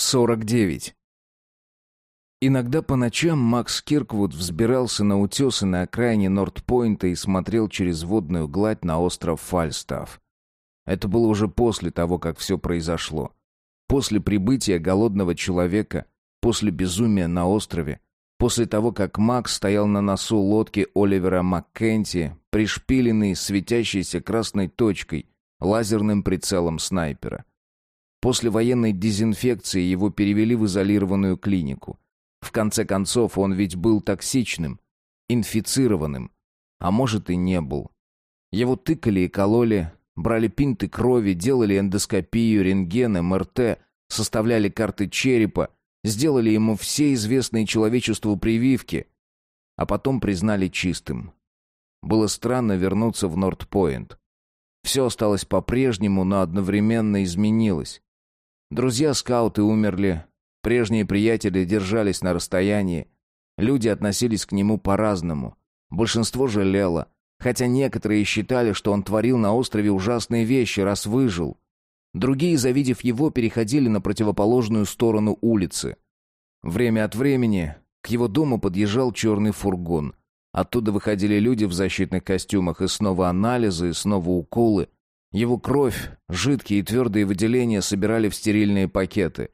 49. Иногда по ночам Макс Кирквуд взбирался на утесы на окраине Норт-Пойнта и смотрел через водную гладь на остров Фальстаф. Это было уже после того, как все произошло. После прибытия голодного человека, после безумия на острове, после того, как Макс стоял на носу лодки Оливера Маккенти, пришпиленный светящейся красной точкой, лазерным прицелом снайпера. После военной дезинфекции его перевели в изолированную клинику. В конце концов, он ведь был токсичным, инфицированным, а может и не был. Его тыкали и кололи, брали пинты крови, делали эндоскопию, рентген, МРТ, составляли карты черепа, сделали ему все известные человечеству прививки, а потом признали чистым. Было странно вернуться в Норт-Пойнт. Все осталось по-прежнему, но одновременно изменилось. Друзья-скауты умерли, прежние приятели держались на расстоянии. Люди относились к нему по-разному. Большинство жалело, хотя некоторые считали, что он творил на острове ужасные вещи, раз выжил. Другие, завидев его, переходили на противоположную сторону улицы. Время от времени к его дому подъезжал черный фургон. Оттуда выходили люди в защитных костюмах, и снова анализы, и снова уколы — его кровь, жидкие и твердые выделения собирали в стерильные пакеты.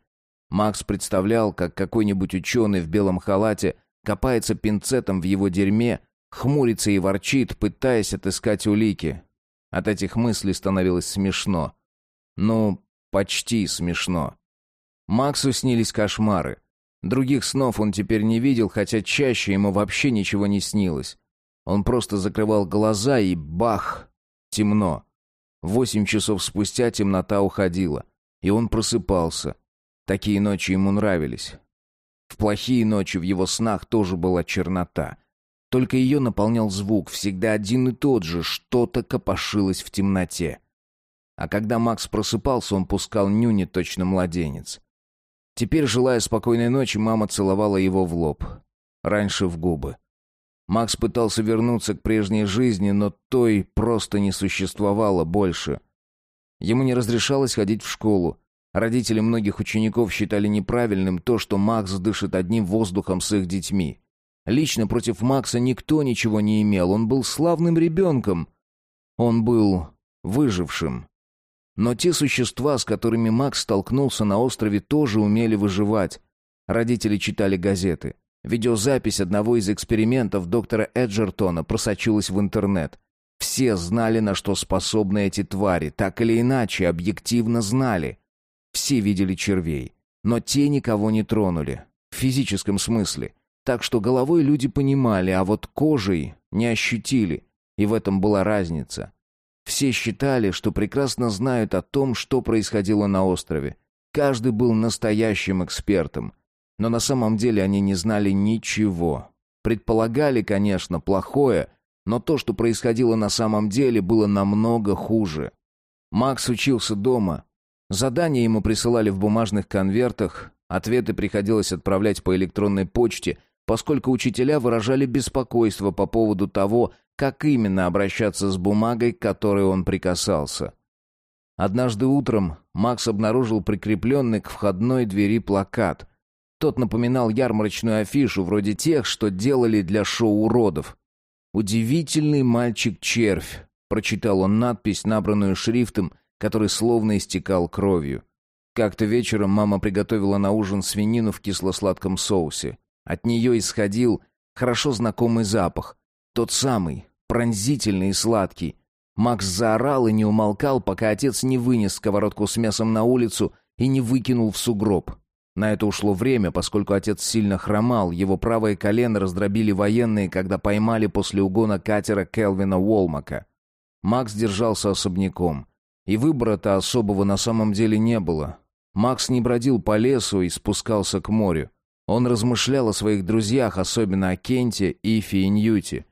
Макс представлял, как какой-нибудь ученый в белом халате копается пинцетом в его дерьме, хмурится и ворчит, пытаясь отыскать улики. От этих мыслей становилось смешно. Ну, почти смешно. Максу снились кошмары. Других снов он теперь не видел, хотя чаще ему вообще ничего не снилось. Он просто закрывал глаза и бах! Темно. Восемь часов спустя темнота уходила, и он просыпался. Такие ночи ему нравились. В плохие ночи в его снах тоже была чернота. Только ее наполнял звук, всегда один и тот же, что-то копошилось в темноте. А когда Макс просыпался, он пускал нюни точно младенец. Теперь, желая спокойной ночи, мама целовала его в лоб. Раньше в губы. Макс пытался вернуться к прежней жизни, но той просто не существовало больше. Ему не разрешалось ходить в школу. Родители многих учеников считали неправильным то, что Макс дышит одним воздухом с их детьми. Лично против Макса никто ничего не имел, он был славным ребенком. Он был выжившим. Но те существа, с которыми Макс столкнулся на острове, тоже умели выживать. Родители читали газеты. Видеозапись одного из экспериментов доктора Эджертона просочилась в интернет. Все знали, на что способны эти твари, так или иначе, объективно знали. Все видели червей, но те никого не тронули. В физическом смысле. Так что головой люди понимали, а вот кожей не ощутили. И в этом была разница. Все считали, что прекрасно знают о том, что происходило на острове. Каждый был настоящим экспертом. Но на самом деле они не знали ничего. Предполагали, конечно, плохое, но то, что происходило на самом деле, было намного хуже. Макс учился дома. Задания ему присылали в бумажных конвертах, ответы приходилось отправлять по электронной почте, поскольку учителя выражали беспокойство по поводу того, как именно обращаться с бумагой, к которой он прикасался. Однажды утром Макс обнаружил прикрепленный к входной двери плакат, тот напоминал ярмарочную афишу, вроде тех, что делали для шоу уродов. «Удивительный мальчик-червь», — прочитал он надпись, набранную шрифтом, который словно истекал кровью. Как-то вечером мама приготовила на ужин свинину в кисло-сладком соусе. От нее исходил хорошо знакомый запах. Тот самый, пронзительный и сладкий. Макс заорал и не умолкал, пока отец не вынес сковородку с мясом на улицу и не выкинул в сугроб. На это ушло время, поскольку отец сильно хромал, его правое колено раздробили военные, когда поймали после угона катера Келвина Уолмака. Макс держался особняком. И выбора-то особого на самом деле не было. Макс не бродил по лесу и спускался к морю. Он размышлял о своих друзьях, особенно о Кенте, Ифи и Ньюти.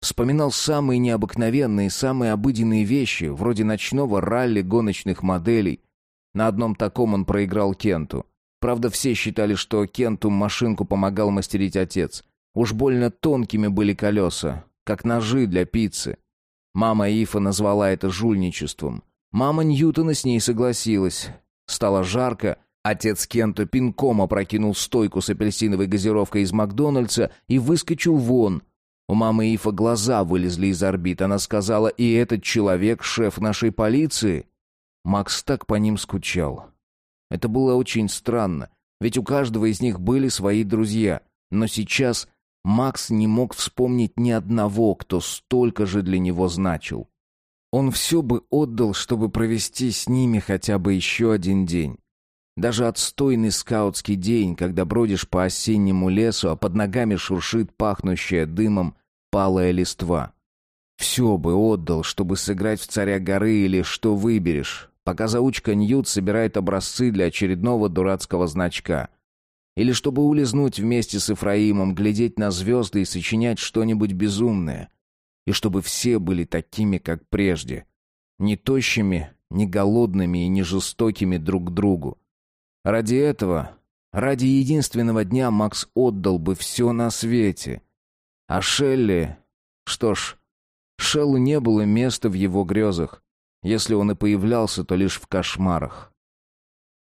Вспоминал самые необыкновенные, самые обыденные вещи, вроде ночного ралли гоночных моделей. На одном таком он проиграл Кенту. Правда, все считали, что Кенту машинку помогал мастерить отец. Уж больно тонкими были колеса, как ножи для пиццы. Мама Ифа назвала это жульничеством. Мама Ньютона с ней согласилась. Стало жарко, Отец Кента пинком опрокинул стойку с апельсиновой газировкой из Макдональдса и выскочил вон. У мамы Ифа глаза вылезли из орбит. Она сказала, и этот человек — шеф нашей полиции. Макс так по ним скучал. Это было очень странно, ведь у каждого из них были свои друзья. Но сейчас Макс не мог вспомнить ни одного, кто столько же для него значил. Он все бы отдал, чтобы провести с ними хотя бы еще один день. Даже отстойный скаутский день, когда бродишь по осеннему лесу, а под ногами шуршит пахнущая дымом палая листва. Все бы отдал, чтобы сыграть в царя горы или что выберешь, пока заучка Ньют собирает образцы для очередного дурацкого значка. Или чтобы улизнуть вместе с Ифраимом, глядеть на звезды и сочинять что-нибудь безумное. И чтобы все были такими, как прежде. Не тощими, не голодными и не жестокими друг к другу. Ради этого, ради единственного дня Макс отдал бы все на свете. А Шелли... Что ж, Шеллу не было места в его грезах. Если он и появлялся, то лишь в кошмарах.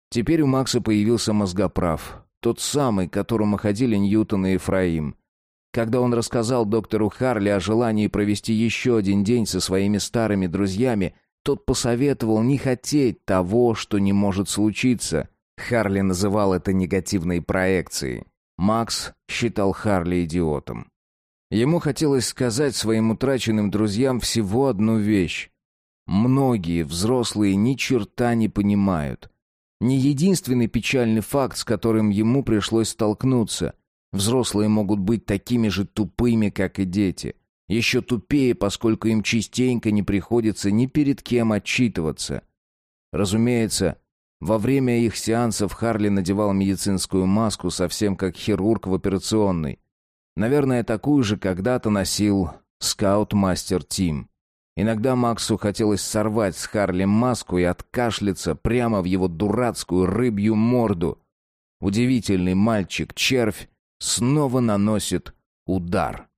Теперь у Макса появился мозгоправ. Тот самый, к которому ходили Ньютон и Ефраим. Когда он рассказал доктору Харли о желании провести еще один день со своими старыми друзьями, тот посоветовал не хотеть того, что не может случиться — Харли называл это негативной проекцией. Макс считал Харли идиотом. Ему хотелось сказать своим утраченным друзьям всего одну вещь. Многие взрослые ни черта не понимают. Не единственный печальный факт, с которым ему пришлось столкнуться. Взрослые могут быть такими же тупыми, как и дети. Еще тупее, поскольку им частенько не приходится ни перед кем отчитываться. Разумеется, во время их сеансов Харли надевал медицинскую маску, совсем как хирург в операционной. Наверное, такую же когда-то носил скаут-мастер Тим. Иногда Максу хотелось сорвать с Харли маску и откашляться прямо в его дурацкую рыбью морду. Удивительный мальчик-червь снова наносит удар.